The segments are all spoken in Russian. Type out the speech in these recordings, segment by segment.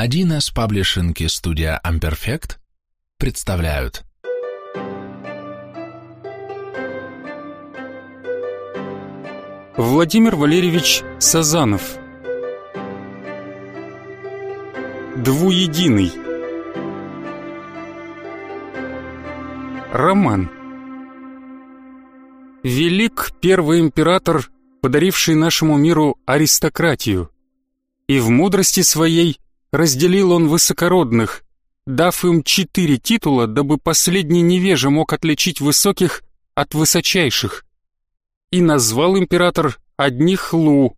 1С паблишинг и студия Amperfect представляют. Владимир Валерьевич Сазанов. Двуединый. Роман. Велик первый император, подаривший нашему миру аристократию, и в мудрости своей разделил он высокородных, дав им четыре титула, дабы последний невежа мог отличить высоких от высочайших. И назвал император одних Лу,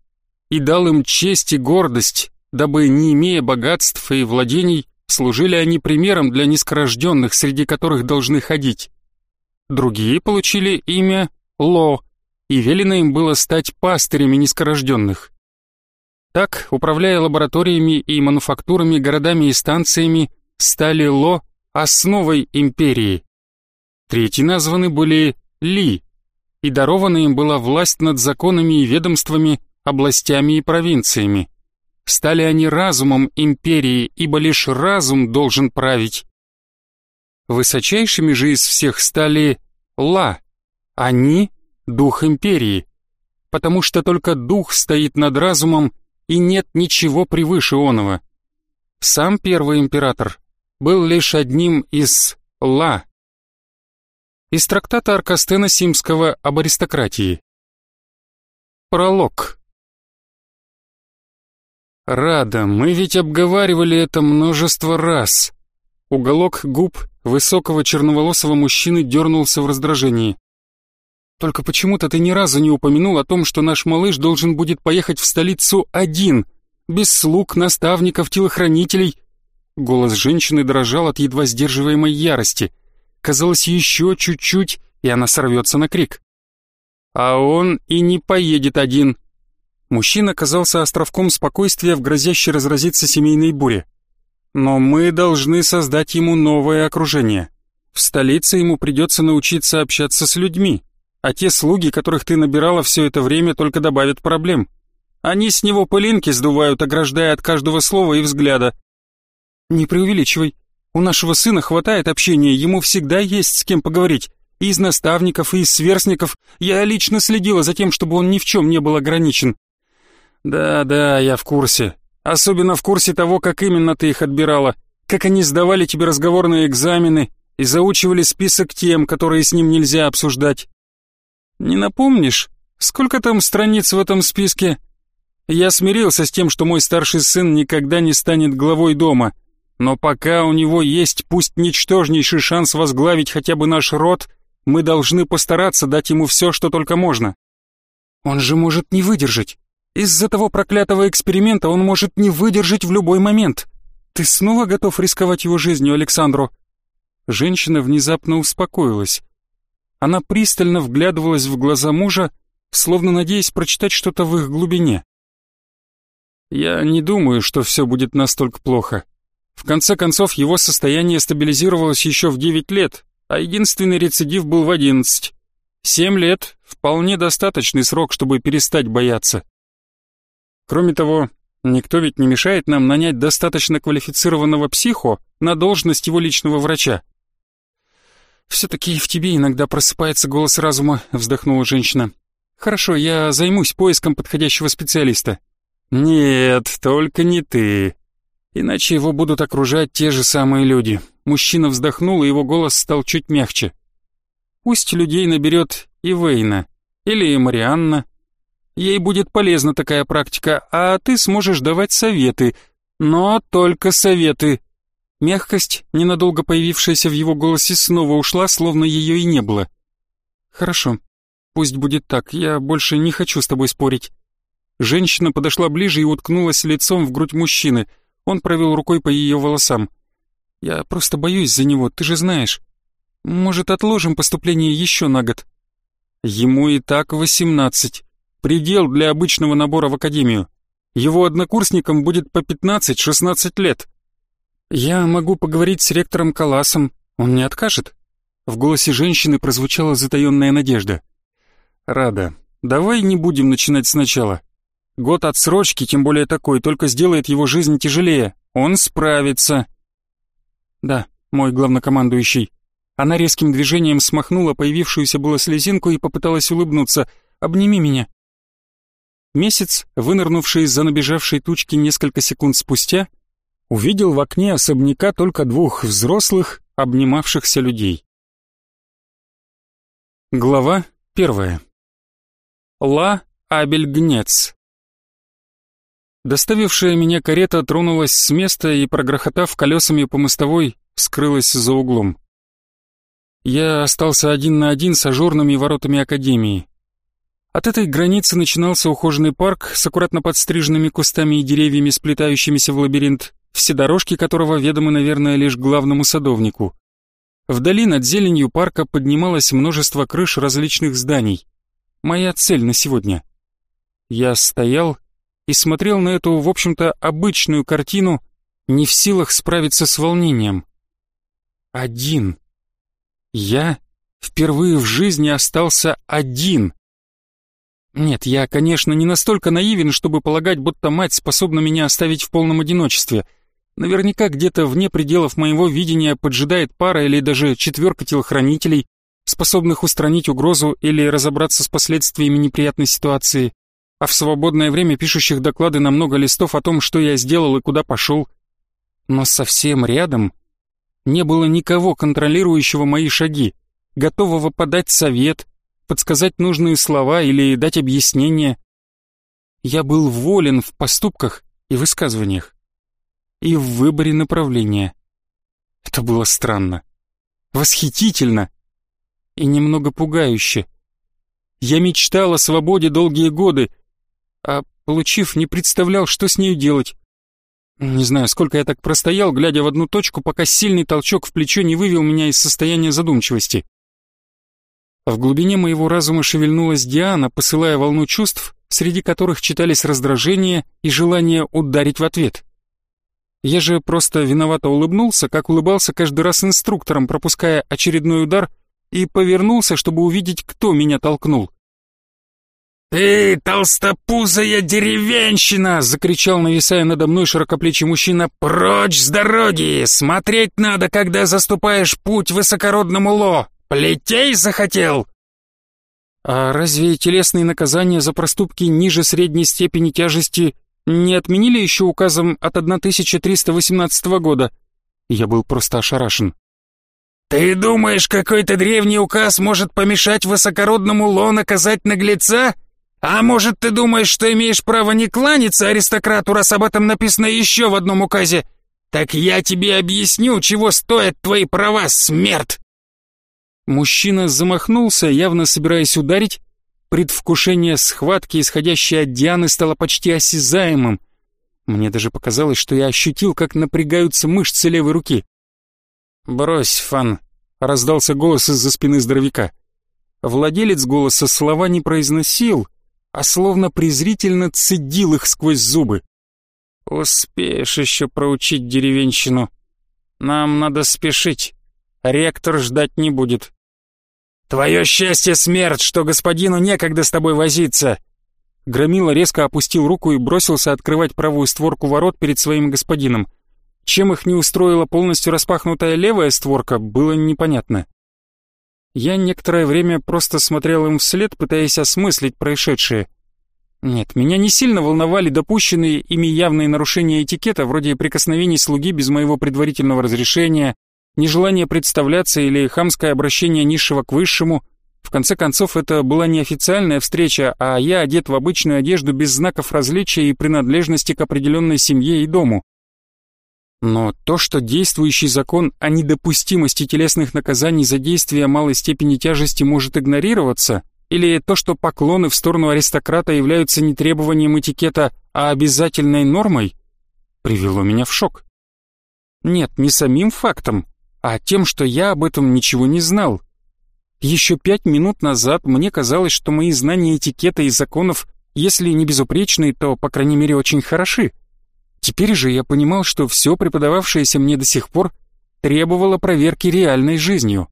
и дал им честь и гордость, дабы, не имея богатств и владений, служили они примером для низкорожденных, среди которых должны ходить. Другие получили имя Ло, и велено им было стать пастырями низкорожденных. Так, управляя лабораториями и мануфактурами, городами и станциями, стали Ло основой империи. Третьи названы были Ли, и дарована им была власть над законами и ведомствами, областями и провинциями. Стали они разумом империи, ибо лишь разум должен править. Высочайшими же из всех стали Ла, они — дух империи, потому что только дух стоит над разумом, и нет ничего превыше оного. Сам первый император был лишь одним из Ла. Из трактата Аркастена Симского об аристократии. Пролог. Рада, мы ведь обговаривали это множество раз. Уголок губ высокого черноволосого мужчины дернулся в раздражении. Только почему-то ты ни разу не упомянул о том, что наш малыш должен будет поехать в столицу один, без слуг, наставников, телохранителей. Голос женщины дрожал от едва сдерживаемой ярости. Казалось, еще чуть-чуть, и она сорвется на крик. А он и не поедет один. Мужчина казался островком спокойствия в грозящей разразиться семейной буре. Но мы должны создать ему новое окружение. В столице ему придется научиться общаться с людьми, а те слуги, которых ты набирала все это время, только добавят проблем. Они с него пылинки сдувают, ограждая от каждого слова и взгляда. Не преувеличивай. У нашего сына хватает общения, ему всегда есть с кем поговорить. И из наставников, и из сверстников. Я лично следила за тем, чтобы он ни в чем не был ограничен. Да-да, я в курсе. Особенно в курсе того, как именно ты их отбирала. Как они сдавали тебе разговорные экзамены и заучивали список тем, которые с ним нельзя обсуждать. Не напомнишь, сколько там страниц в этом списке? Я смирился с тем, что мой старший сын никогда не станет главой дома, но пока у него есть пусть ничтожнейший шанс возглавить хотя бы наш род, мы должны постараться дать ему все, что только можно. Он же может не выдержать. Из-за того проклятого эксперимента он может не выдержать в любой момент. Ты снова готов рисковать его жизнью, Александру? Женщина внезапно успокоилась. Она пристально вглядывалась в глаза мужа, словно надеясь прочитать что-то в их глубине. «Я не думаю, что все будет настолько плохо. В конце концов, его состояние стабилизировалось еще в девять лет, а единственный рецидив был в одиннадцать. Семь лет — вполне достаточный срок, чтобы перестать бояться. Кроме того, никто ведь не мешает нам нанять достаточно квалифицированного психо на должность его личного врача. «Все-таки в тебе иногда просыпается голос разума», — вздохнула женщина. «Хорошо, я займусь поиском подходящего специалиста». «Нет, только не ты. Иначе его будут окружать те же самые люди». Мужчина вздохнул, и его голос стал чуть мягче. «Пусть людей наберет и Вейна, или Марианна. Ей будет полезна такая практика, а ты сможешь давать советы, но только советы. Мягкость, ненадолго появившаяся в его голосе, снова ушла, словно ее и не было. «Хорошо, пусть будет так, я больше не хочу с тобой спорить». Женщина подошла ближе и уткнулась лицом в грудь мужчины. Он провел рукой по ее волосам. «Я просто боюсь за него, ты же знаешь. Может, отложим поступление еще на год?» Ему и так восемнадцать. Предел для обычного набора в академию. Его однокурсникам будет по пятнадцать-шестнадцать лет. «Я могу поговорить с ректором Каласом, он не откажет?» В голосе женщины прозвучала затаенная надежда. «Рада, давай не будем начинать сначала. Год отсрочки, тем более такой, только сделает его жизнь тяжелее, Он справится. Да, мой главнокомандующий. Она резким движением смахнула появившуюся было слезинку и попыталась улыбнуться. «Обними меня». Месяц, вынырнувший из-за набежавшей тучки несколько секунд спустя, увидел в окне особняка только двух взрослых, обнимавшихся людей. Глава первая. Ла Абельгнец. Доставившая меня карета тронулась с места и, прогрохотав колесами по мостовой, скрылась за углом. Я остался один на один с ажурными воротами Академии. От этой границы начинался ухоженный парк с аккуратно подстриженными кустами и деревьями, сплетающимися в лабиринт, все дорожки которого ведомы, наверное, лишь главному садовнику. Вдали над зеленью парка поднималось множество крыш различных зданий. Моя цель на сегодня. Я стоял и смотрел на эту, в общем-то, обычную картину, не в силах справиться с волнением. Один. Я впервые в жизни остался один. Нет, я, конечно, не настолько наивен, чтобы полагать, будто мать способна меня оставить в полном одиночестве. Наверняка где-то вне пределов моего видения поджидает пара или даже четверка телохранителей, способных устранить угрозу или разобраться с последствиями неприятной ситуации а в свободное время пишущих доклады на много листов о том, что я сделал и куда пошел. Но совсем рядом не было никого, контролирующего мои шаги, готового подать совет, подсказать нужные слова или дать объяснение. Я был волен в поступках и высказываниях, и в выборе направления. Это было странно, восхитительно и немного пугающе. Я мечтал о свободе долгие годы, а, получив, не представлял, что с нею делать. Не знаю, сколько я так простоял, глядя в одну точку, пока сильный толчок в плечо не вывел меня из состояния задумчивости. В глубине моего разума шевельнулась Диана, посылая волну чувств, среди которых читались раздражение и желание ударить в ответ. Я же просто виновато улыбнулся, как улыбался каждый раз инструктором, пропуская очередной удар, и повернулся, чтобы увидеть, кто меня толкнул. «Ты, толстопузая деревенщина!» — закричал, нависая надо мной широкоплечий мужчина. «Прочь с дороги! Смотреть надо, когда заступаешь путь высокородному ло! Плетей захотел!» «А разве телесные наказания за проступки ниже средней степени тяжести не отменили еще указом от 1318 года?» Я был просто ошарашен. «Ты думаешь, какой-то древний указ может помешать высокородному ло наказать наглеца?» «А может, ты думаешь, что имеешь право не кланяться аристократу, раз об этом написано еще в одном указе? Так я тебе объясню, чего стоят твои права, смерть!» Мужчина замахнулся, явно собираясь ударить. Предвкушение схватки, исходящее от Дианы, стало почти осязаемым. Мне даже показалось, что я ощутил, как напрягаются мышцы левой руки. «Брось, Фан!» — раздался голос из-за спины здоровяка. Владелец голоса слова не произносил, а словно презрительно цедил их сквозь зубы. «Успеешь еще проучить деревенщину. Нам надо спешить. Ректор ждать не будет». «Твое счастье, смерть, что господину некогда с тобой возиться!» Громила резко опустил руку и бросился открывать правую створку ворот перед своим господином. Чем их не устроила полностью распахнутая левая створка, было непонятно. Я некоторое время просто смотрел им вслед, пытаясь осмыслить происшедшее. Нет, меня не сильно волновали допущенные ими явные нарушения этикета, вроде прикосновений слуги без моего предварительного разрешения, нежелание представляться или хамское обращение низшего к высшему. В конце концов, это была не официальная встреча, а я одет в обычную одежду без знаков различия и принадлежности к определенной семье и дому. Но то, что действующий закон о недопустимости телесных наказаний за действия малой степени тяжести может игнорироваться, или то, что поклоны в сторону аристократа являются не требованием этикета, а обязательной нормой, привело меня в шок. Нет, не самим фактом, а тем, что я об этом ничего не знал. Еще пять минут назад мне казалось, что мои знания этикета и законов, если не безупречные, то, по крайней мере, очень хороши. Теперь же я понимал, что все преподававшееся мне до сих пор требовало проверки реальной жизнью.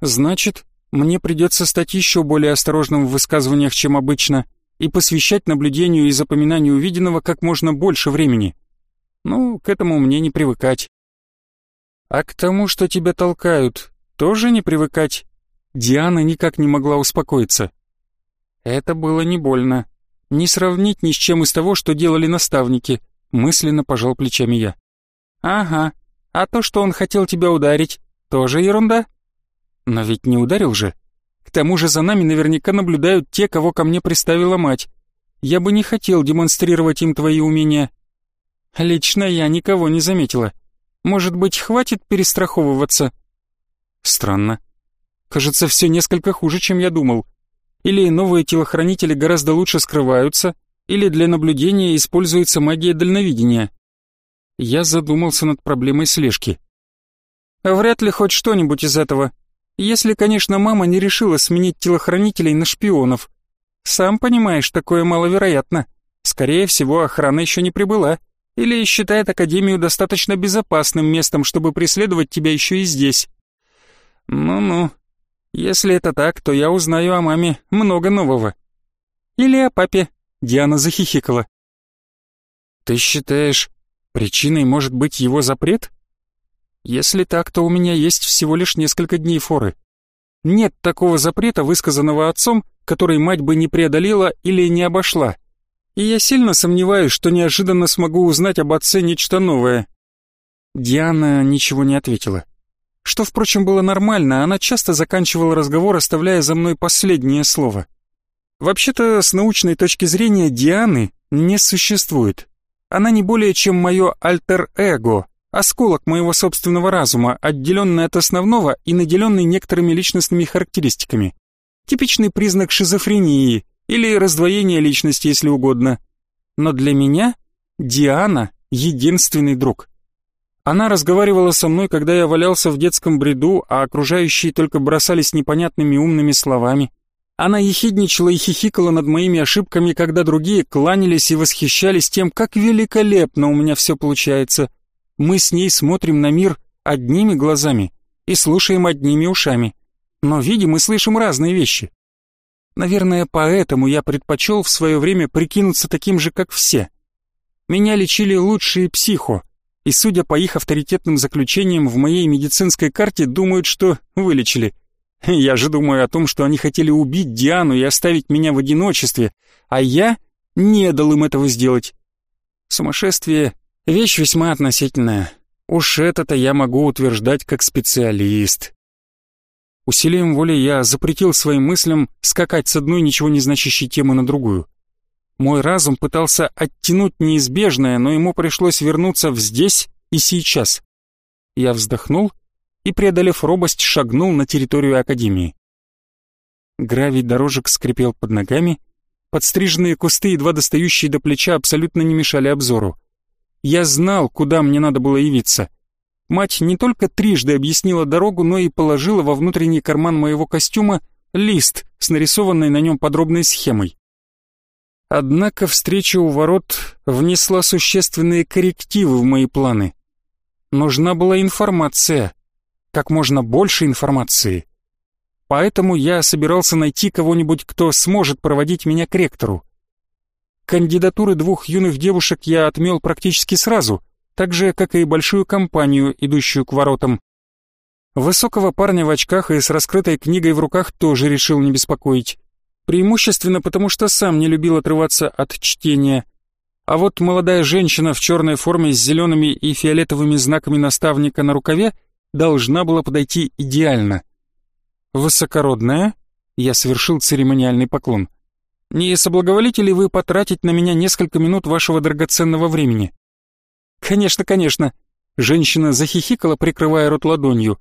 Значит, мне придется стать еще более осторожным в высказываниях, чем обычно, и посвящать наблюдению и запоминанию увиденного как можно больше времени. Ну, к этому мне не привыкать. А к тому, что тебя толкают, тоже не привыкать? Диана никак не могла успокоиться. Это было не больно. Не сравнить ни с чем из того, что делали наставники, мысленно пожал плечами я. Ага, а то, что он хотел тебя ударить, тоже ерунда? Но ведь не ударил же. К тому же за нами наверняка наблюдают те, кого ко мне приставила мать. Я бы не хотел демонстрировать им твои умения. Лично я никого не заметила. Может быть, хватит перестраховываться? Странно. Кажется, все несколько хуже, чем я думал. Или новые телохранители гораздо лучше скрываются, или для наблюдения используется магия дальновидения. Я задумался над проблемой слежки. Вряд ли хоть что-нибудь из этого. Если, конечно, мама не решила сменить телохранителей на шпионов. Сам понимаешь, такое маловероятно. Скорее всего, охрана еще не прибыла. Или считает Академию достаточно безопасным местом, чтобы преследовать тебя еще и здесь. Ну-ну. Если это так, то я узнаю о маме много нового. Или о папе. Диана захихикала. Ты считаешь, причиной может быть его запрет? Если так, то у меня есть всего лишь несколько дней форы. Нет такого запрета, высказанного отцом, который мать бы не преодолела или не обошла. И я сильно сомневаюсь, что неожиданно смогу узнать об отце нечто новое. Диана ничего не ответила. Что, впрочем, было нормально, она часто заканчивала разговор, оставляя за мной последнее слово. Вообще-то, с научной точки зрения, Дианы не существует. Она не более чем мое альтер-эго, осколок моего собственного разума, отделенный от основного и наделенный некоторыми личностными характеристиками. Типичный признак шизофрении или раздвоения личности, если угодно. Но для меня Диана — единственный друг. Она разговаривала со мной, когда я валялся в детском бреду, а окружающие только бросались непонятными умными словами. Она ехидничала и хихикала над моими ошибками, когда другие кланялись и восхищались тем, как великолепно у меня все получается — мы с ней смотрим на мир одними глазами и слушаем одними ушами, но видим и слышим разные вещи. Наверное, поэтому я предпочел в свое время прикинуться таким же, как все. Меня лечили лучшие психо, и, судя по их авторитетным заключениям в моей медицинской карте, думают, что вылечили. Я же думаю о том, что они хотели убить Диану и оставить меня в одиночестве, а я не дал им этого сделать. Сумасшествие Вещь весьма относительная. Уж это-то я могу утверждать как специалист. Усилием воли я запретил своим мыслям скакать с одной ничего не значащей темы на другую. Мой разум пытался оттянуть неизбежное, но ему пришлось вернуться в здесь и сейчас. Я вздохнул и, преодолев робость, шагнул на территорию Академии. Гравий дорожек скрипел под ногами, подстриженные кусты, едва достающие до плеча, абсолютно не мешали обзору. Я знал, куда мне надо было явиться. Мать не только трижды объяснила дорогу, но и положила во внутренний карман моего костюма лист с нарисованной на нем подробной схемой. Однако встреча у ворот внесла существенные коррективы в мои планы. Нужна была информация, как можно больше информации. Поэтому я собирался найти кого-нибудь, кто сможет проводить меня к ректору. Кандидатуры двух юных девушек я отмел практически сразу, так же, как и большую компанию, идущую к воротам. Высокого парня в очках и с раскрытой книгой в руках тоже решил не беспокоить. Преимущественно потому, что сам не любил отрываться от чтения. А вот молодая женщина в черной форме с зелеными и фиолетовыми знаками наставника на рукаве должна была подойти идеально. Высокородная, я совершил церемониальный поклон — не соблаговолите ли вы потратить на меня несколько минут вашего драгоценного времени? Конечно, конечно. Женщина захихикала, прикрывая рот ладонью.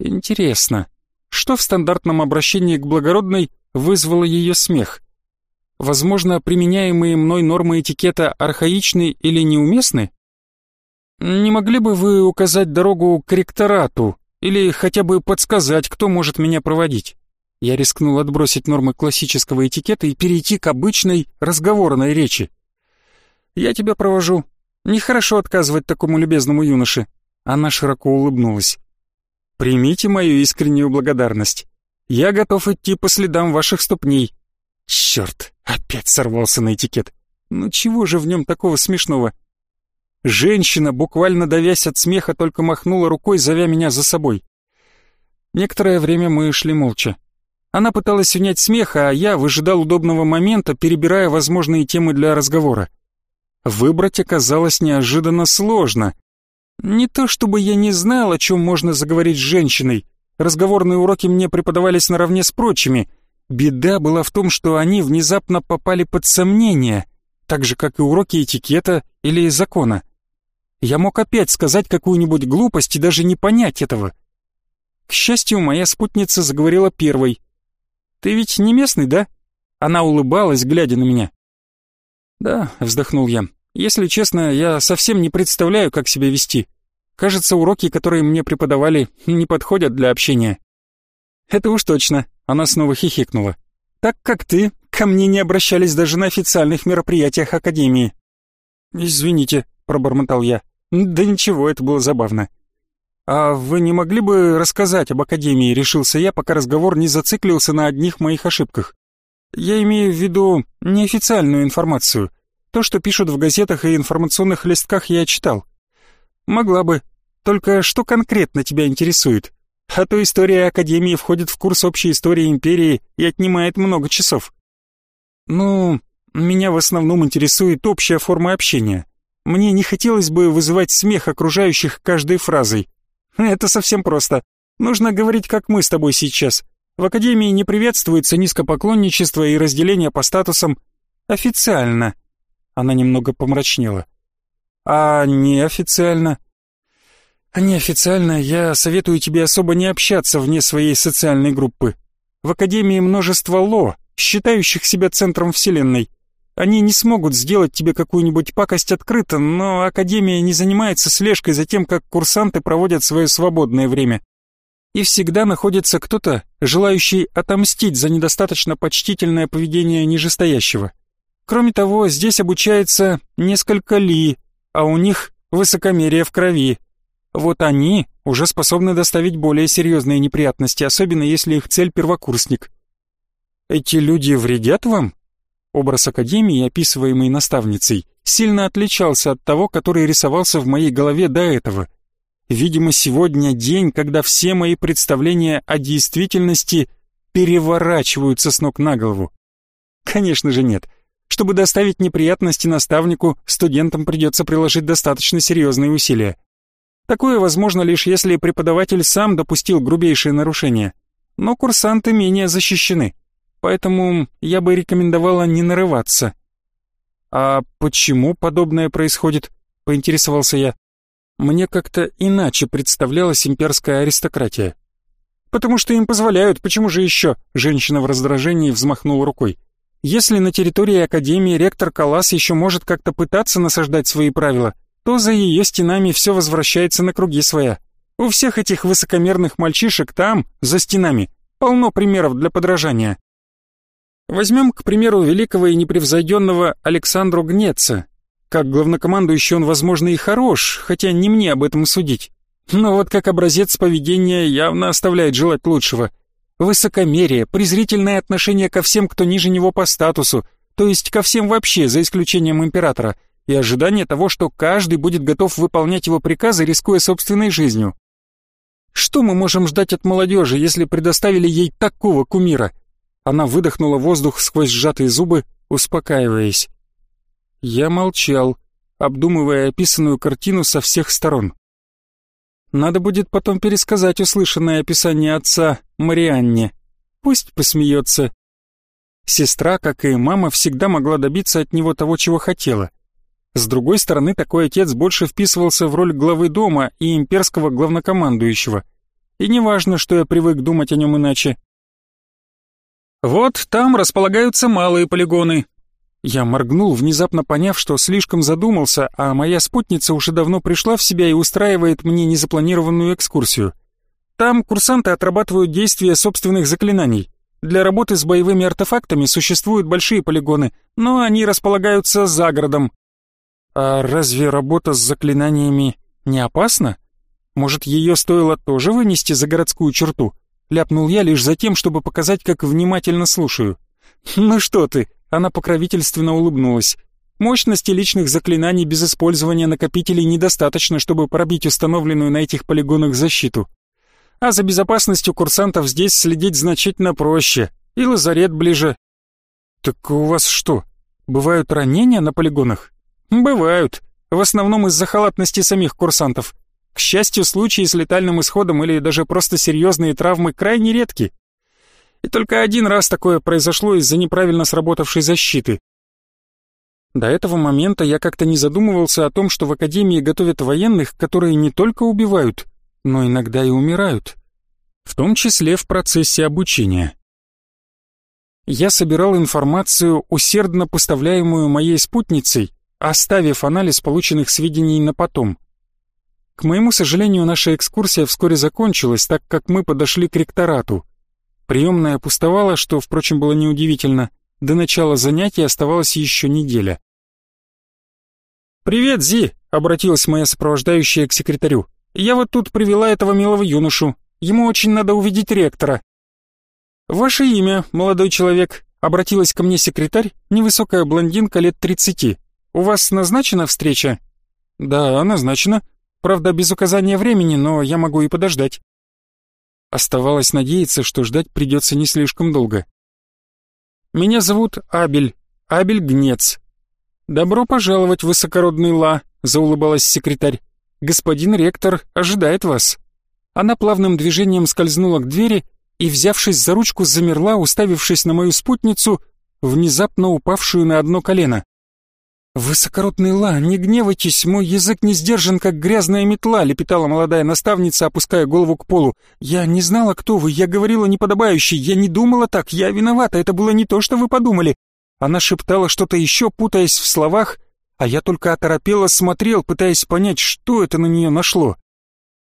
Интересно, что в стандартном обращении к благородной вызвало ее смех? Возможно, применяемые мной нормы этикета архаичны или неуместны? Не могли бы вы указать дорогу к ректорату или хотя бы подсказать, кто может меня проводить? Я рискнул отбросить нормы классического этикета и перейти к обычной разговорной речи. «Я тебя провожу. Нехорошо отказывать такому любезному юноше». Она широко улыбнулась. «Примите мою искреннюю благодарность. Я готов идти по следам ваших ступней». Черт, опять сорвался на этикет. Ну чего же в нем такого смешного? Женщина, буквально давясь от смеха, только махнула рукой, зовя меня за собой. Некоторое время мы шли молча. Она пыталась унять смех, а я выжидал удобного момента, перебирая возможные темы для разговора. Выбрать оказалось неожиданно сложно. Не то чтобы я не знал, о чем можно заговорить с женщиной. Разговорные уроки мне преподавались наравне с прочими. Беда была в том, что они внезапно попали под сомнение, так же, как и уроки этикета или закона. Я мог опять сказать какую-нибудь глупость и даже не понять этого. К счастью, моя спутница заговорила первой. Ты ведь не местный, да?» Она улыбалась, глядя на меня. «Да», — вздохнул я. «Если честно, я совсем не представляю, как себя вести. Кажется, уроки, которые мне преподавали, не подходят для общения». «Это уж точно», — она снова хихикнула. «Так как ты, ко мне не обращались даже на официальных мероприятиях Академии». «Извините», — пробормотал я. «Да ничего, это было забавно». «А вы не могли бы рассказать об Академии?» — решился я, пока разговор не зациклился на одних моих ошибках. «Я имею в виду неофициальную информацию. То, что пишут в газетах и информационных листках, я читал. Могла бы. Только что конкретно тебя интересует? А то история Академии входит в курс общей истории Империи и отнимает много часов». «Ну, меня в основном интересует общая форма общения. Мне не хотелось бы вызывать смех окружающих каждой фразой, это совсем просто. Нужно говорить, как мы с тобой сейчас. В академии не приветствуется низкопоклонничество и разделение по статусам. Официально. Она немного помрачнела. А неофициально? Неофициально я советую тебе особо не общаться вне своей социальной группы. В академии множество ло, считающих себя центром вселенной. Они не смогут сделать тебе какую-нибудь пакость открыто, но Академия не занимается слежкой за тем, как курсанты проводят свое свободное время. И всегда находится кто-то, желающий отомстить за недостаточно почтительное поведение нижестоящего. Кроме того, здесь обучается несколько ли, а у них высокомерие в крови. Вот они уже способны доставить более серьезные неприятности, особенно если их цель первокурсник. Эти люди вредят вам? Образ Академии, описываемый наставницей, сильно отличался от того, который рисовался в моей голове до этого. Видимо, сегодня день, когда все мои представления о действительности переворачиваются с ног на голову. Конечно же нет. Чтобы доставить неприятности наставнику, студентам придется приложить достаточно серьезные усилия. Такое возможно лишь если преподаватель сам допустил грубейшие нарушения. Но курсанты менее защищены поэтому я бы рекомендовала не нарываться. А почему подобное происходит? поинтересовался я. Мне как-то иначе представлялась имперская аристократия. Потому что им позволяют, почему же еще? Женщина в раздражении взмахнула рукой. Если на территории Академии ректор Калас еще может как-то пытаться насаждать свои правила, то за ее стенами все возвращается на круги своя. У всех этих высокомерных мальчишек там, за стенами, полно примеров для подражания. Возьмем, к примеру, великого и непревзойденного Александру Гнеца. Как главнокомандующий он, возможно, и хорош, хотя не мне об этом судить. Но вот как образец поведения явно оставляет желать лучшего. Высокомерие, презрительное отношение ко всем, кто ниже него по статусу, то есть ко всем вообще, за исключением императора, и ожидание того, что каждый будет готов выполнять его приказы, рискуя собственной жизнью. Что мы можем ждать от молодежи, если предоставили ей такого кумира? Она выдохнула воздух сквозь сжатые зубы, успокаиваясь. Я молчал, обдумывая описанную картину со всех сторон. Надо будет потом пересказать услышанное описание отца Марианне. Пусть посмеется. Сестра, как и мама, всегда могла добиться от него того, чего хотела. С другой стороны, такой отец больше вписывался в роль главы дома и имперского главнокомандующего. И неважно, что я привык думать о нем иначе. Вот там располагаются малые полигоны. Я моргнул, внезапно поняв, что слишком задумался, а моя спутница уже давно пришла в себя и устраивает мне незапланированную экскурсию. Там курсанты отрабатывают действия собственных заклинаний. Для работы с боевыми артефактами существуют большие полигоны, но они располагаются за городом. А разве работа с заклинаниями не опасна? Может, ее стоило тоже вынести за городскую черту? ляпнул я лишь за тем, чтобы показать, как внимательно слушаю. «Ну что ты?» — она покровительственно улыбнулась. Мощности личных заклинаний без использования накопителей недостаточно, чтобы пробить установленную на этих полигонах защиту. А за безопасностью курсантов здесь следить значительно проще, и лазарет ближе. Так у вас что, бывают ранения на полигонах? Бывают, в основном из-за халатности самих курсантов. К счастью, случаи с летальным исходом или даже просто серьезные травмы крайне редки. И только один раз такое произошло из-за неправильно сработавшей защиты. До этого момента я как-то не задумывался о том, что в Академии готовят военных, которые не только убивают, но иногда и умирают. В том числе в процессе обучения. Я собирал информацию, усердно поставляемую моей спутницей, оставив анализ полученных сведений на потом. К моему сожалению, наша экскурсия вскоре закончилась, так как мы подошли к ректорату. Приемная пустовала, что, впрочем, было неудивительно. До начала занятий оставалась еще неделя. «Привет, Зи!» — обратилась моя сопровождающая к секретарю. «Я вот тут привела этого милого юношу. Ему очень надо увидеть ректора». «Ваше имя, молодой человек?» — обратилась ко мне секретарь, невысокая блондинка лет тридцати. «У вас назначена встреча?» «Да, назначена. Правда, без указания времени, но я могу и подождать». Оставалось надеяться, что ждать придется не слишком долго. «Меня зовут Абель, Абель Гнец. «Добро пожаловать, высокородный Ла», — заулыбалась секретарь. «Господин ректор ожидает вас». Она плавным движением скользнула к двери и, взявшись за ручку, замерла, уставившись на мою спутницу, внезапно упавшую на одно колено. «Высокородный Ла, не гневайтесь, мой язык не сдержан, как грязная метла», — лепетала молодая наставница, опуская голову к полу. «Я не знала, кто вы, я говорила неподобающе, я не думала так, я виновата, это было не то, что вы подумали. Она шептала что-то еще, путаясь в словах, а я только оторопело смотрел, пытаясь понять, что это на нее нашло.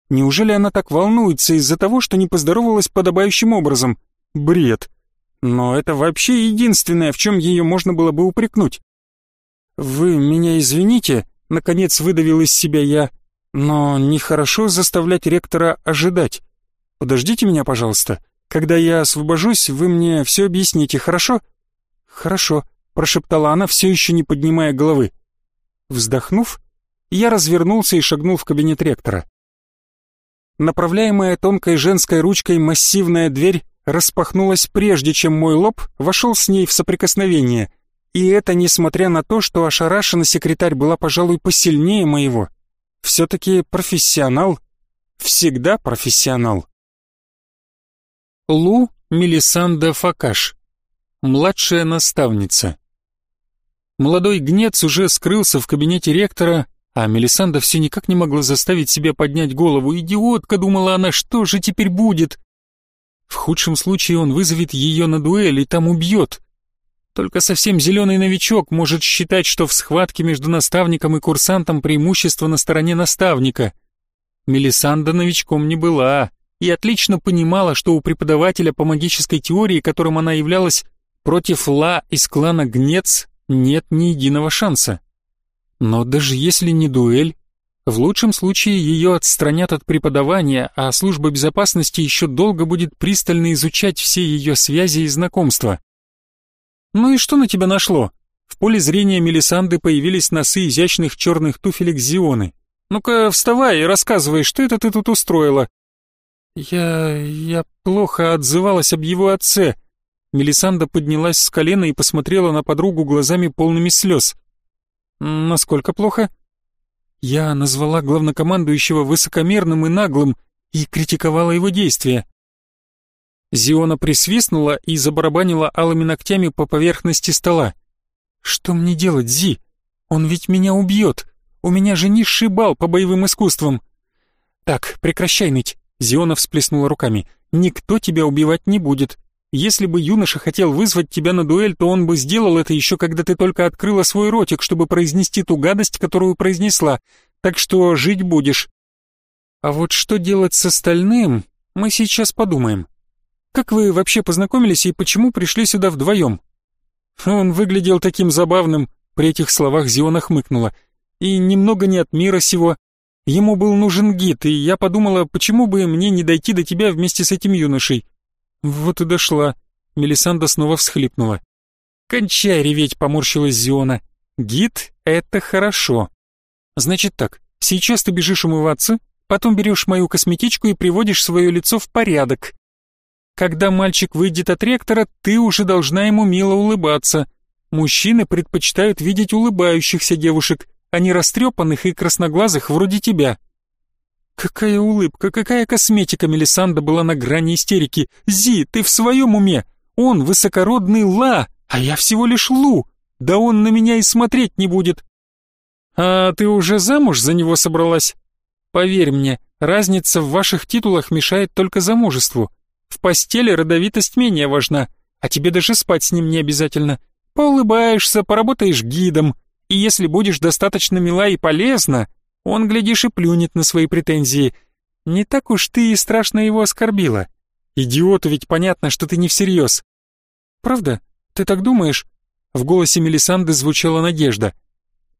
Неужели она так волнуется из-за того, что не поздоровалась подобающим образом? Бред. Но это вообще единственное, в чем ее можно было бы упрекнуть. «Вы меня извините», — наконец выдавил из себя я, «но нехорошо заставлять ректора ожидать. Подождите меня, пожалуйста. Когда я освобожусь, вы мне все объясните, хорошо?» «Хорошо», — прошептала она, все еще не поднимая головы. Вздохнув, я развернулся и шагнул в кабинет ректора. Направляемая тонкой женской ручкой массивная дверь распахнулась прежде, чем мой лоб вошел с ней в соприкосновение. И это несмотря на то, что ошарашена секретарь была, пожалуй, посильнее моего. Все-таки профессионал. Всегда профессионал. Лу Мелисанда Факаш младшая наставница. Молодой гнец уже скрылся в кабинете ректора, а Мелисанда все никак не могла заставить себя поднять голову. «Идиотка!» — думала она, «что же теперь будет?» В худшем случае он вызовет ее на дуэль и там убьет. Только совсем зеленый новичок может считать, что в схватке между наставником и курсантом преимущество на стороне наставника. Мелисанда новичком не была и отлично понимала, что у преподавателя по магической теории, которым она являлась, Против Ла из клана Гнец нет ни единого шанса. Но даже если не дуэль, в лучшем случае ее отстранят от преподавания, а служба безопасности еще долго будет пристально изучать все ее связи и знакомства. «Ну и что на тебя нашло?» В поле зрения Мелисанды появились носы изящных черных туфелек Зионы. «Ну-ка, вставай и рассказывай, что это ты тут устроила?» «Я... я плохо отзывалась об его отце», Мелисанда поднялась с колена и посмотрела на подругу глазами полными слез. «Насколько плохо?» Я назвала главнокомандующего высокомерным и наглым и критиковала его действия. Зиона присвистнула и забарабанила алыми ногтями по поверхности стола. «Что мне делать, Зи? Он ведь меня убьет. У меня же низший бал по боевым искусствам». «Так, прекращай ныть», — Зиона всплеснула руками. «Никто тебя убивать не будет. Если бы юноша хотел вызвать тебя на дуэль, то он бы сделал это еще когда ты только открыла свой ротик, чтобы произнести ту гадость, которую произнесла. Так что жить будешь. А вот что делать с остальным, мы сейчас подумаем. Как вы вообще познакомились и почему пришли сюда вдвоем? Он выглядел таким забавным, при этих словах Зиона хмыкнула. И немного не от мира сего. Ему был нужен гид, и я подумала, почему бы мне не дойти до тебя вместе с этим юношей. «Вот и дошла», — Мелисанда снова всхлипнула. «Кончай реветь», — поморщилась Зиона. Гид — это хорошо. Значит так, сейчас ты бежишь умываться, потом берешь мою косметичку и приводишь свое лицо в порядок. Когда мальчик выйдет от ректора, ты уже должна ему мило улыбаться. Мужчины предпочитают видеть улыбающихся девушек, а не растрепанных и красноглазых вроде тебя. Какая улыбка, какая косметика Мелисанда была на грани истерики. Зи, ты в своем уме? Он высокородный Ла, а я всего лишь Лу. Да он на меня и смотреть не будет. А ты уже замуж за него собралась? Поверь мне, разница в ваших титулах мешает только замужеству. В постели родовитость менее важна, а тебе даже спать с ним не обязательно. Поулыбаешься, поработаешь гидом, и если будешь достаточно мила и полезна, он, глядишь, и плюнет на свои претензии. Не так уж ты и страшно его оскорбила. Идиоту ведь понятно, что ты не всерьез. Правда? Ты так думаешь? В голосе Мелисанды звучала надежда.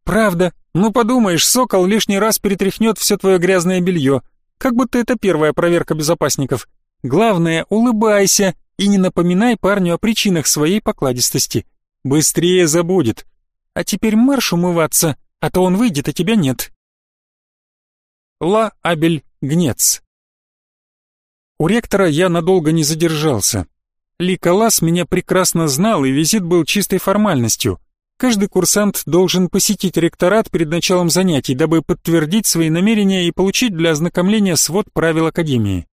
«Правда. Ну подумаешь, сокол лишний раз перетряхнет все твое грязное белье. Как будто это первая проверка безопасников. Главное, улыбайся и не напоминай парню о причинах своей покладистости. Быстрее забудет. А теперь марш умываться, а то он выйдет, а тебя нет». Ла Абель Гнец У ректора я надолго не задержался. Ли Калас меня прекрасно знал, и визит был чистой формальностью. Каждый курсант должен посетить ректорат перед началом занятий, дабы подтвердить свои намерения и получить для ознакомления свод правил Академии.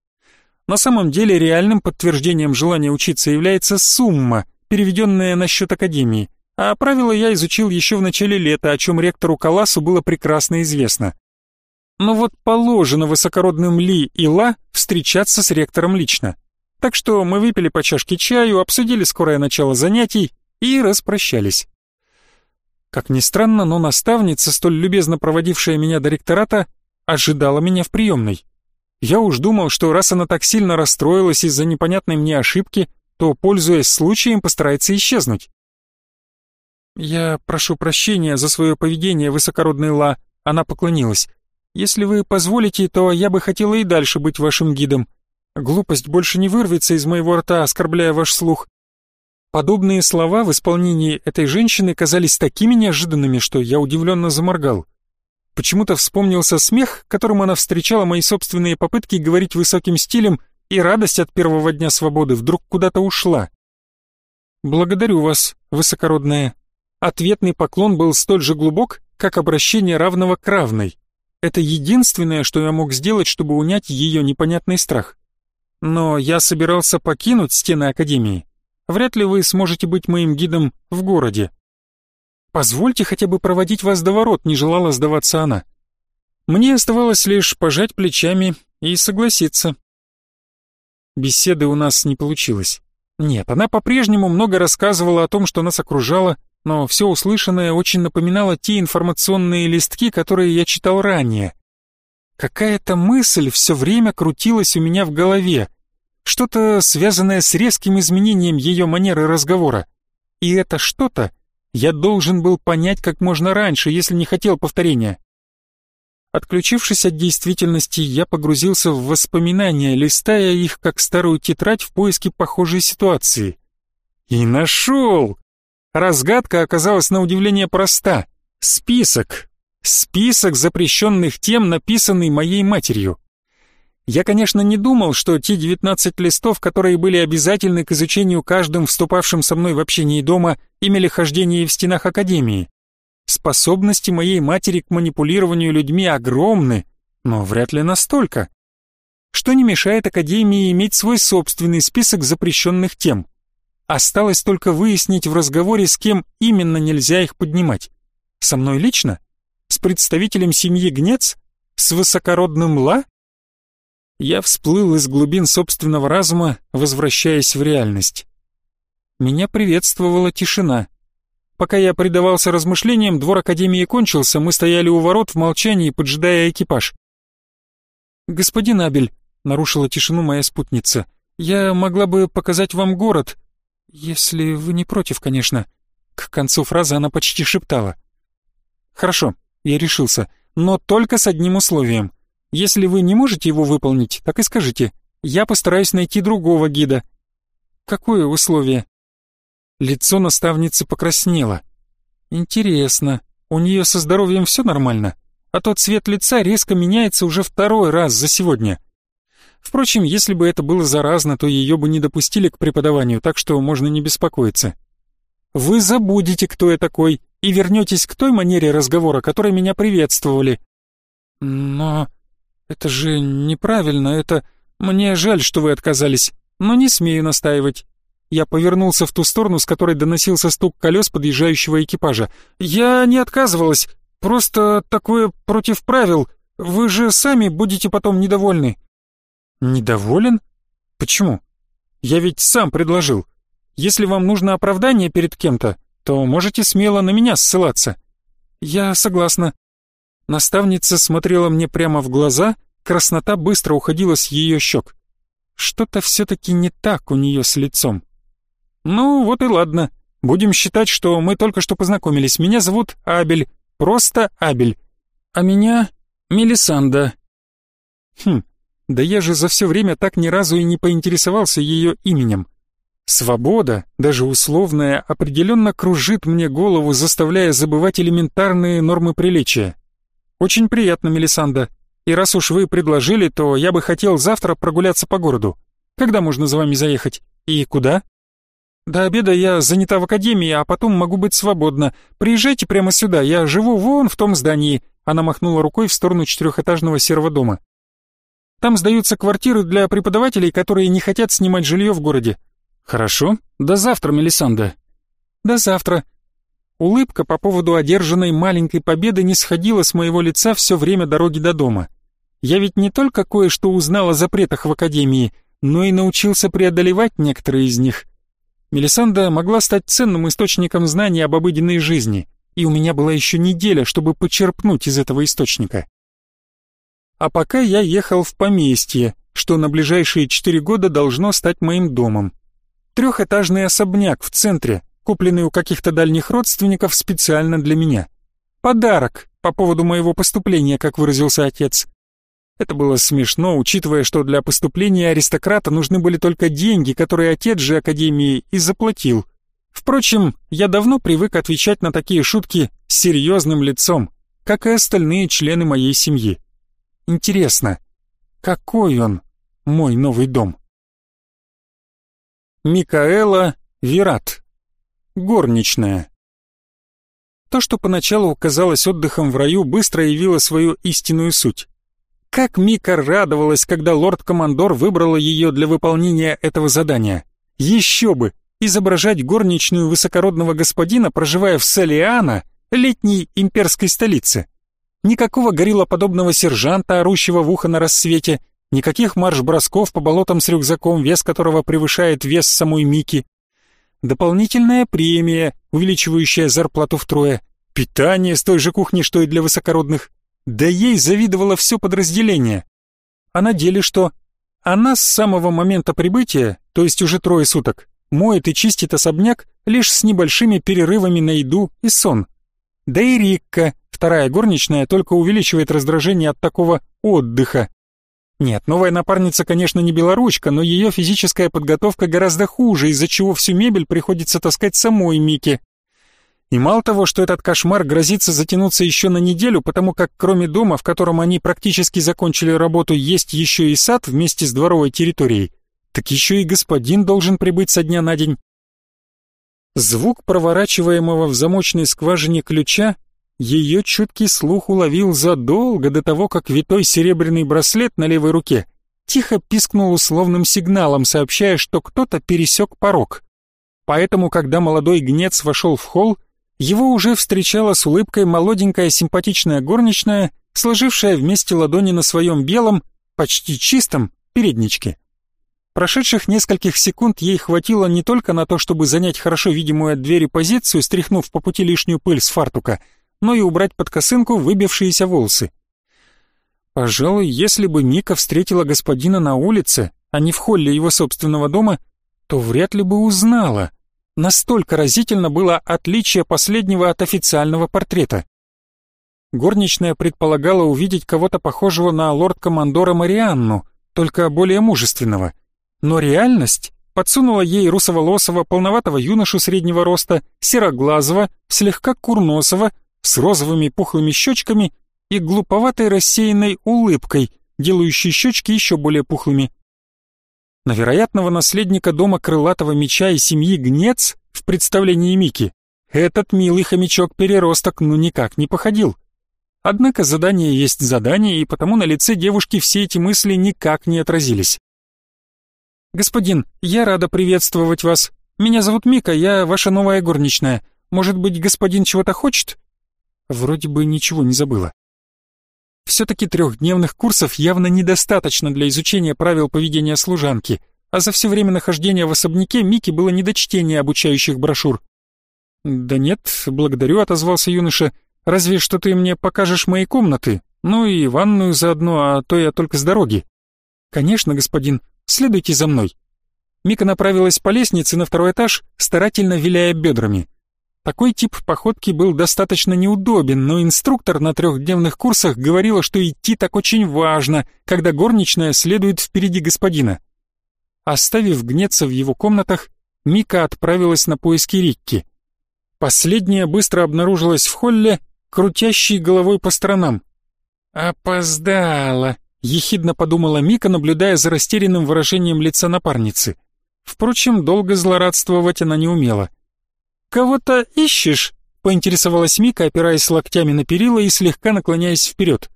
На самом деле реальным подтверждением желания учиться является сумма, переведенная на счет Академии, а правила я изучил еще в начале лета, о чем ректору Каласу было прекрасно известно. Но вот положено высокородным Ли и Ла встречаться с ректором лично. Так что мы выпили по чашке чаю, обсудили скорое начало занятий и распрощались. Как ни странно, но наставница, столь любезно проводившая меня до ректората, ожидала меня в приемной. Я уж думал, что раз она так сильно расстроилась из-за непонятной мне ошибки, то, пользуясь случаем, постарается исчезнуть. «Я прошу прощения за свое поведение, высокородный Ла», — она поклонилась. «Если вы позволите, то я бы хотела и дальше быть вашим гидом. Глупость больше не вырвется из моего рта, оскорбляя ваш слух. Подобные слова в исполнении этой женщины казались такими неожиданными, что я удивленно заморгал. Почему-то вспомнился смех, которым она встречала мои собственные попытки говорить высоким стилем, и радость от первого дня свободы вдруг куда-то ушла. «Благодарю вас, высокородная». Ответный поклон был столь же глубок, как обращение равного к равной. Это единственное, что я мог сделать, чтобы унять ее непонятный страх. Но я собирался покинуть стены Академии. Вряд ли вы сможете быть моим гидом в городе. Позвольте хотя бы проводить вас до ворот, не желала сдаваться она. Мне оставалось лишь пожать плечами и согласиться. Беседы у нас не получилось. Нет, она по-прежнему много рассказывала о том, что нас окружало, но все услышанное очень напоминало те информационные листки, которые я читал ранее. Какая-то мысль все время крутилась у меня в голове, что-то связанное с резким изменением ее манеры разговора. И это что-то я должен был понять как можно раньше, если не хотел повторения. Отключившись от действительности, я погрузился в воспоминания, листая их как старую тетрадь в поиске похожей ситуации. И нашел! Разгадка оказалась на удивление проста. Список, Список запрещенных тем, написанный моей матерью. Я, конечно, не думал, что те 19 листов, которые были обязательны к изучению каждым вступавшим со мной в общении дома, имели хождение в стенах Академии. Способности моей матери к манипулированию людьми огромны, но вряд ли настолько. Что не мешает Академии иметь свой собственный список запрещенных тем. Осталось только выяснить в разговоре, с кем именно нельзя их поднимать. Со мной лично? С представителем семьи Гнец? С высокородным Ла? Я всплыл из глубин собственного разума, возвращаясь в реальность. Меня приветствовала тишина. Пока я предавался размышлениям, двор Академии кончился, мы стояли у ворот в молчании, поджидая экипаж. «Господин Абель», — нарушила тишину моя спутница, — «я могла бы показать вам город, если вы не против, конечно». К концу фразы она почти шептала. «Хорошо, я решился, но только с одним условием. Если вы не можете его выполнить, так и скажите. Я постараюсь найти другого гида. Какое условие? Лицо наставницы покраснело. Интересно, у нее со здоровьем все нормально? А тот цвет лица резко меняется уже второй раз за сегодня. Впрочем, если бы это было заразно, то ее бы не допустили к преподаванию, так что можно не беспокоиться. Вы забудете, кто я такой, и вернетесь к той манере разговора, которой меня приветствовали. Но это же неправильно, это... Мне жаль, что вы отказались, но не смею настаивать. Я повернулся в ту сторону, с которой доносился стук колес подъезжающего экипажа. «Я не отказывалась. Просто такое против правил. Вы же сами будете потом недовольны». «Недоволен? Почему? Я ведь сам предложил. Если вам нужно оправдание перед кем-то, то можете смело на меня ссылаться». «Я согласна». Наставница смотрела мне прямо в глаза, краснота быстро уходила с ее щек. Что-то все-таки не так у нее с лицом. «Ну, вот и ладно. Будем считать, что мы только что познакомились. Меня зовут Абель. Просто Абель. А меня Мелисанда». «Хм, да я же за все время так ни разу и не поинтересовался ее именем. Свобода, даже условная, определенно кружит мне голову, заставляя забывать элементарные нормы приличия. Очень приятно, Мелисанда. И раз уж вы предложили, то я бы хотел завтра прогуляться по городу. Когда можно за вами заехать? И куда?» До обеда я занята в академии, а потом могу быть свободна. Приезжайте прямо сюда, я живу вон в том здании». Она махнула рукой в сторону четырехэтажного серого дома. «Там сдаются квартиры для преподавателей, которые не хотят снимать жилье в городе». «Хорошо. До завтра, Мелисанда». «До завтра». Улыбка по поводу одержанной маленькой победы не сходила с моего лица все время дороги до дома. Я ведь не только кое-что узнал о запретах в академии, но и научился преодолевать некоторые из них. Мелисанда могла стать ценным источником знаний об обыденной жизни, и у меня была еще неделя, чтобы почерпнуть из этого источника. А пока я ехал в поместье, что на ближайшие четыре года должно стать моим домом. Трехэтажный особняк в центре, купленный у каких-то дальних родственников специально для меня. Подарок по поводу моего поступления, как выразился отец. Это было смешно, учитывая, что для поступления аристократа нужны были только деньги, которые отец же Академии и заплатил. Впрочем, я давно привык отвечать на такие шутки серьезным лицом, как и остальные члены моей семьи. Интересно, какой он, мой новый дом? Микаэла Вират. Горничная. То, что поначалу казалось отдыхом в раю, быстро явило свою истинную суть. Как Мика радовалась, когда лорд-командор выбрала ее для выполнения этого задания. Еще бы! Изображать горничную высокородного господина, проживая в Салиана, летней имперской столице. Никакого гориллоподобного сержанта, орущего в ухо на рассвете, никаких марш-бросков по болотам с рюкзаком, вес которого превышает вес самой Мики. Дополнительная премия, увеличивающая зарплату втрое. Питание с той же кухни, что и для высокородных. Да ей завидовало все подразделение. А на деле что? Она с самого момента прибытия, то есть уже трое суток, моет и чистит особняк лишь с небольшими перерывами на еду и сон. Да и Рикка, вторая горничная, только увеличивает раздражение от такого отдыха. Нет, новая напарница, конечно, не белоручка, но ее физическая подготовка гораздо хуже, из-за чего всю мебель приходится таскать самой Мике. И мало того, что этот кошмар грозится затянуться еще на неделю, потому как кроме дома, в котором они практически закончили работу, есть еще и сад вместе с дворовой территорией, так еще и господин должен прибыть со дня на день. Звук проворачиваемого в замочной скважине ключа ее чуткий слух уловил задолго до того, как витой серебряный браслет на левой руке тихо пискнул условным сигналом, сообщая, что кто-то пересек порог. Поэтому, когда молодой гнец вошел в холл, его уже встречала с улыбкой молоденькая симпатичная горничная, сложившая вместе ладони на своем белом, почти чистом, передничке. Прошедших нескольких секунд ей хватило не только на то, чтобы занять хорошо видимую от двери позицию, стряхнув по пути лишнюю пыль с фартука, но и убрать под косынку выбившиеся волосы. Пожалуй, если бы Ника встретила господина на улице, а не в холле его собственного дома, то вряд ли бы узнала — Настолько разительно было отличие последнего от официального портрета. Горничная предполагала увидеть кого-то похожего на лорд-командора Марианну, только более мужественного. Но реальность подсунула ей русоволосого, полноватого юношу среднего роста, сероглазого, слегка курносого, с розовыми пухлыми щечками и глуповатой рассеянной улыбкой, делающей щечки еще более пухлыми. На вероятного наследника дома крылатого меча и семьи Гнец в представлении Мики этот милый хомячок-переросток ну никак не походил. Однако задание есть задание, и потому на лице девушки все эти мысли никак не отразились. «Господин, я рада приветствовать вас. Меня зовут Мика, я ваша новая горничная. Может быть, господин чего-то хочет?» Вроде бы ничего не забыла. Все-таки трехдневных курсов явно недостаточно для изучения правил поведения служанки, а за все время нахождения в особняке Мики было не до чтения обучающих брошюр. «Да нет, благодарю», — отозвался юноша. «Разве что ты мне покажешь мои комнаты, ну и ванную заодно, а то я только с дороги». «Конечно, господин, следуйте за мной». Мика направилась по лестнице на второй этаж, старательно виляя бедрами. Такой тип походки был достаточно неудобен, но инструктор на трехдневных курсах говорила, что идти так очень важно, когда горничная следует впереди господина. Оставив гнеться в его комнатах, Мика отправилась на поиски Рикки. Последняя быстро обнаружилась в холле, крутящей головой по сторонам. «Опоздала», — ехидно подумала Мика, наблюдая за растерянным выражением лица напарницы. Впрочем, долго злорадствовать она не умела. «Кого-то ищешь?» — поинтересовалась Мика, опираясь локтями на перила и слегка наклоняясь вперед.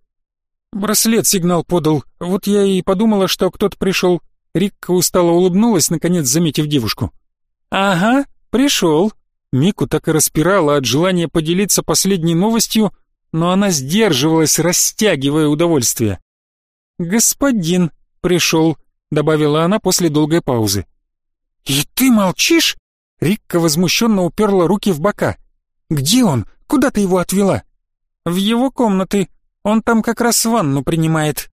Браслет сигнал подал, вот я и подумала, что кто-то пришел. Рикка устало улыбнулась, наконец заметив девушку. «Ага, пришел», Мику так и распирала от желания поделиться последней новостью, но она сдерживалась, растягивая удовольствие. «Господин пришел», — добавила она после долгой паузы. «И ты молчишь?» Рикка возмущенно уперла руки в бока. «Где он? Куда ты его отвела?» «В его комнаты. Он там как раз ванну принимает».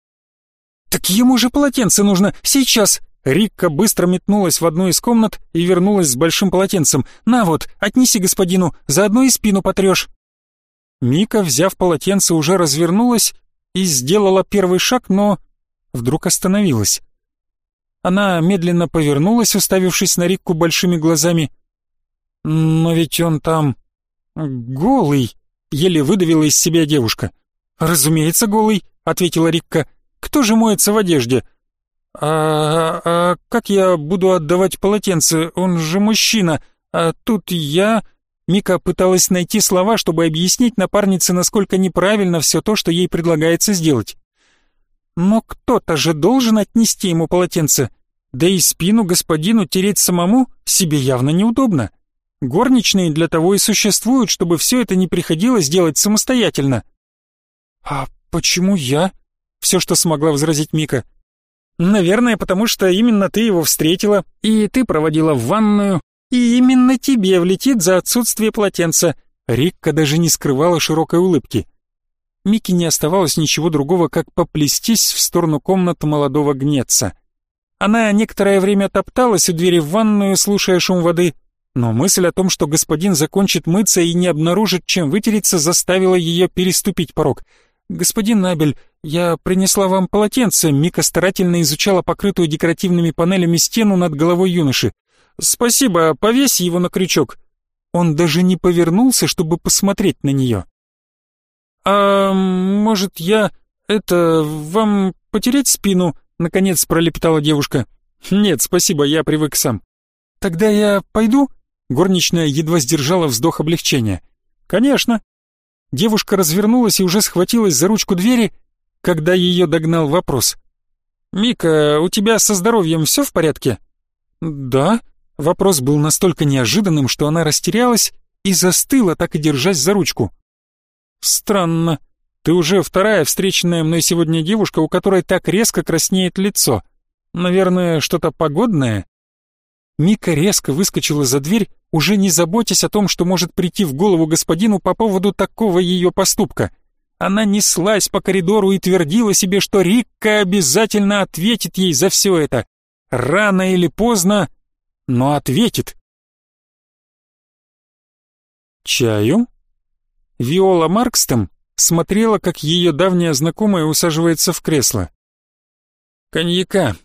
«Так ему же полотенце нужно сейчас!» Рикка быстро метнулась в одну из комнат и вернулась с большим полотенцем. «На вот, отнеси господину, заодно и спину потрешь». Мика, взяв полотенце, уже развернулась и сделала первый шаг, но вдруг остановилась. Она медленно повернулась, уставившись на Рикку большими глазами. «Но ведь он там... голый!» — еле выдавила из себя девушка. «Разумеется, голый», — ответила Рикка. «Кто же моется в одежде? «А, а как я буду отдавать полотенце? Он же мужчина. А тут я...» Мика пыталась найти слова, чтобы объяснить напарнице, насколько неправильно все то, что ей предлагается сделать. «Но кто-то же должен отнести ему полотенце. Да и спину господину тереть самому себе явно неудобно. Горничные для того и существуют, чтобы все это не приходилось делать самостоятельно». «А почему я?» — все, что смогла возразить Мика. Наверное, потому что именно ты его встретила, и ты проводила в ванную, и именно тебе влетит за отсутствие полотенца. Рикка даже не скрывала широкой улыбки. Микки не оставалось ничего другого, как поплестись в сторону комнаты молодого гнеца. Она некоторое время топталась у двери в ванную, слушая шум воды, но мысль о том, что господин закончит мыться и не обнаружит, чем вытереться, заставила ее переступить порог — «Господин Набель, я принесла вам полотенце», Мика старательно изучала покрытую декоративными панелями стену над головой юноши. «Спасибо, повесь его на крючок». Он даже не повернулся, чтобы посмотреть на нее. «А может, я... это... вам потереть спину?» Наконец пролепетала девушка. «Нет, спасибо, я привык сам». «Тогда я пойду?» Горничная едва сдержала вздох облегчения. «Конечно», Девушка развернулась и уже схватилась за ручку двери, когда ее догнал вопрос. «Мика, у тебя со здоровьем все в порядке?» «Да». Вопрос был настолько неожиданным, что она растерялась и застыла, так и держась за ручку. «Странно. Ты уже вторая встреченная мной сегодня девушка, у которой так резко краснеет лицо. Наверное, что-то погодное?» Мика резко выскочила за дверь, уже не заботясь о том, что может прийти в голову господину по поводу такого ее поступка. Она неслась по коридору и твердила себе, что Рикка обязательно ответит ей за все это. Рано или поздно, но ответит. Чаю? Виола Маркстом смотрела, как ее давняя знакомая усаживается в кресло. «Коньяка»,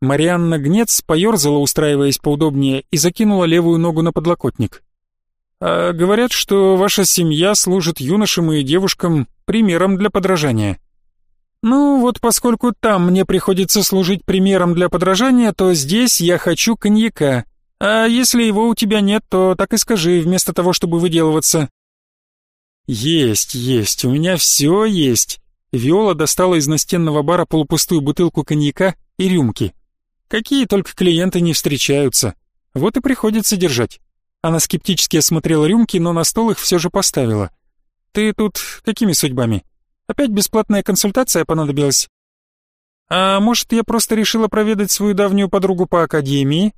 Марианна Гнец поерзала, устраиваясь поудобнее, и закинула левую ногу на подлокотник. «А говорят, что ваша семья служит юношам и девушкам примером для подражания». «Ну вот поскольку там мне приходится служить примером для подражания, то здесь я хочу коньяка. А если его у тебя нет, то так и скажи, вместо того, чтобы выделываться». «Есть, есть, у меня все есть». Виола достала из настенного бара полупустую бутылку коньяка и рюмки. Какие только клиенты не встречаются. Вот и приходится держать. Она скептически осмотрела рюмки, но на стол их все же поставила. «Ты тут какими судьбами? Опять бесплатная консультация понадобилась?» «А может, я просто решила проведать свою давнюю подругу по академии?»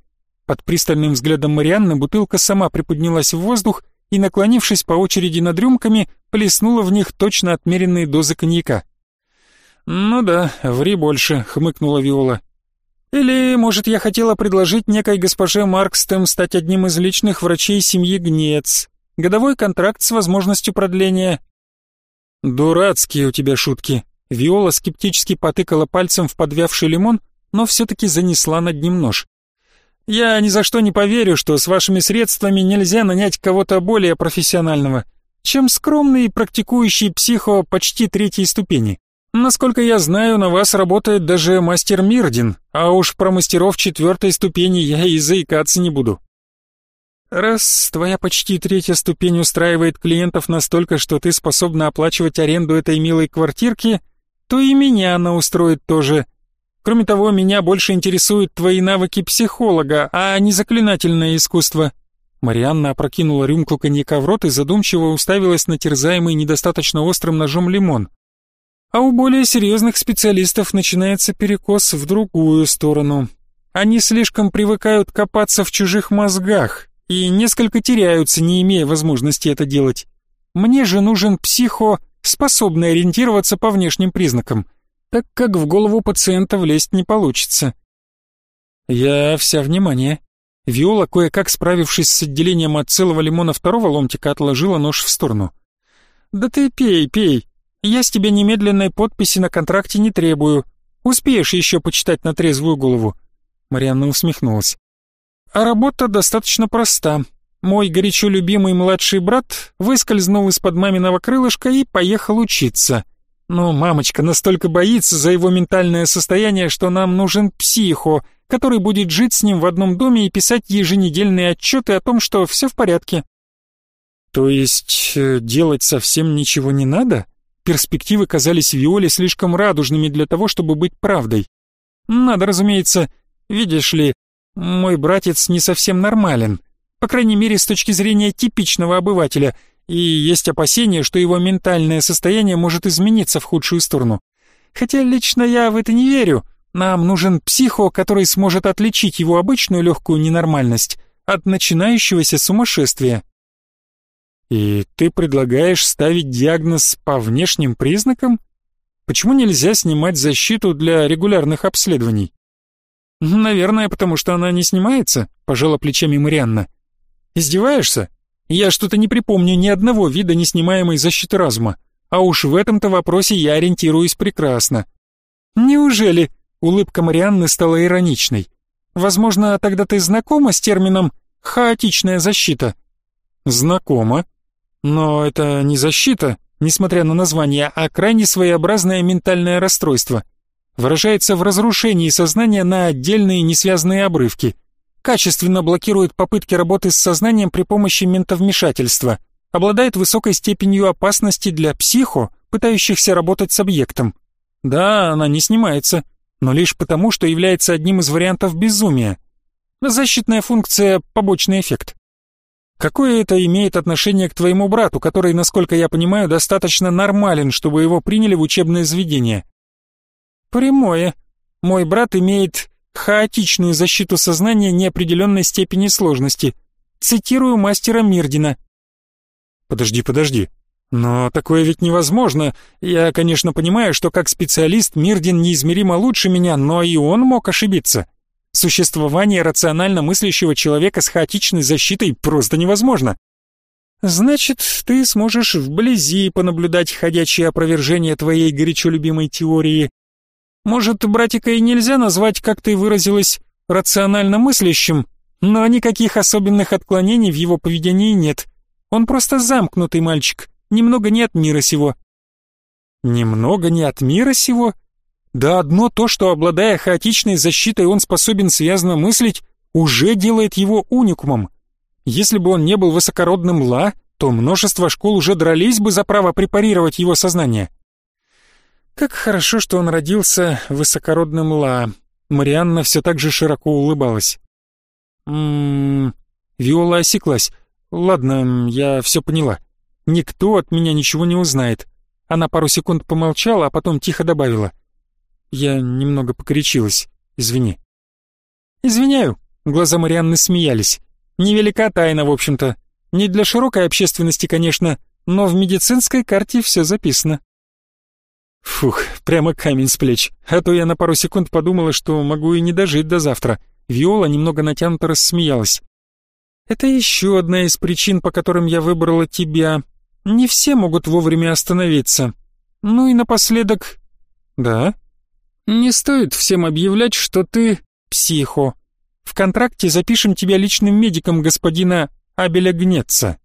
Под пристальным взглядом Марианны бутылка сама приподнялась в воздух и, наклонившись по очереди над рюмками, плеснула в них точно отмеренные дозы коньяка. «Ну да, ври больше», — хмыкнула Виола. Или, может, я хотела предложить некой госпоже Маркстем стать одним из личных врачей семьи Гнец. Годовой контракт с возможностью продления. Дурацкие у тебя шутки. Виола скептически потыкала пальцем в подвявший лимон, но все-таки занесла над ним нож. Я ни за что не поверю, что с вашими средствами нельзя нанять кого-то более профессионального, чем скромный практикующий психо почти третьей ступени. Насколько я знаю, на вас работает даже мастер Мирдин, а уж про мастеров четвертой ступени я и заикаться не буду. Раз твоя почти третья ступень устраивает клиентов настолько, что ты способна оплачивать аренду этой милой квартирки, то и меня она устроит тоже. Кроме того, меня больше интересуют твои навыки психолога, а не заклинательное искусство. Марианна опрокинула рюмку коньяка в рот и задумчиво уставилась на терзаемый недостаточно острым ножом лимон а у более серьезных специалистов начинается перекос в другую сторону. Они слишком привыкают копаться в чужих мозгах и несколько теряются, не имея возможности это делать. Мне же нужен психо, способный ориентироваться по внешним признакам, так как в голову пациента влезть не получится. Я вся внимание. Виола, кое-как справившись с отделением от целого лимона второго ломтика, отложила нож в сторону. «Да ты пей, пей, я с тебя немедленной подписи на контракте не требую. Успеешь еще почитать на трезвую голову». Марианна усмехнулась. «А работа достаточно проста. Мой горячо любимый младший брат выскользнул из-под маминого крылышка и поехал учиться. Но мамочка настолько боится за его ментальное состояние, что нам нужен психо, который будет жить с ним в одном доме и писать еженедельные отчеты о том, что все в порядке». «То есть э, делать совсем ничего не надо?» Перспективы казались Виоле слишком радужными для того, чтобы быть правдой. Надо, разумеется, видишь ли, мой братец не совсем нормален, по крайней мере, с точки зрения типичного обывателя, и есть опасения, что его ментальное состояние может измениться в худшую сторону. Хотя лично я в это не верю. Нам нужен психо, который сможет отличить его обычную легкую ненормальность от начинающегося сумасшествия. И ты предлагаешь ставить диагноз по внешним признакам? Почему нельзя снимать защиту для регулярных обследований? Наверное, потому что она не снимается, пожала плечами Марианна. Издеваешься? Я что-то не припомню ни одного вида неснимаемой защиты разума, а уж в этом-то вопросе я ориентируюсь прекрасно. Неужели? Улыбка Марианны стала ироничной. Возможно, тогда ты знакома с термином хаотичная защита? Знакома, но это не защита, несмотря на название, а крайне своеобразное ментальное расстройство. Выражается в разрушении сознания на отдельные несвязанные обрывки. Качественно блокирует попытки работы с сознанием при помощи ментовмешательства. Обладает высокой степенью опасности для психо, пытающихся работать с объектом. Да, она не снимается, но лишь потому, что является одним из вариантов безумия. Защитная функция – побочный эффект. Какое это имеет отношение к твоему брату, который, насколько я понимаю, достаточно нормален, чтобы его приняли в учебное заведение? Прямое. Мой брат имеет хаотичную защиту сознания неопределенной степени сложности. Цитирую мастера Мирдина. Подожди, подожди. Но такое ведь невозможно. Я, конечно, понимаю, что как специалист Мирдин неизмеримо лучше меня, но и он мог ошибиться. Существование рационально мыслящего человека с хаотичной защитой просто невозможно. Значит, ты сможешь вблизи понаблюдать ходячее опровержение твоей горячо любимой теории. Может, братика и нельзя назвать, как ты выразилась, рационально мыслящим, но никаких особенных отклонений в его поведении нет. Он просто замкнутый мальчик, немного не от мира сего». «Немного не от мира сего?» Да одно то, что, обладая хаотичной защитой, он способен связно мыслить, уже делает его уникумом. Если бы он не был высокородным Ла, то множество школ уже дрались бы за право препарировать его сознание. Как хорошо, что он родился высокородным Ла. Марианна все так же широко улыбалась. «М-м-м...» Виола осеклась. «Ладно, я все поняла. Никто от меня ничего не узнает». Она пару секунд помолчала, а потом тихо добавила. «Я немного покричилась. Извини». «Извиняю», — глаза Марианны смеялись. «Невелика тайна, в общем-то. Не для широкой общественности, конечно, но в медицинской карте все записано». Фух, прямо камень с плеч. А то я на пару секунд подумала, что могу и не дожить до завтра. Виола немного натянуто рассмеялась. Это еще одна из причин, по которым я выбрала тебя. Не все могут вовремя остановиться. Ну и напоследок... Да? Не стоит всем объявлять, что ты психо. В контракте запишем тебя личным медиком господина Абеля Гнеца.